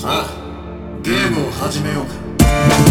さあゲームを始めようか。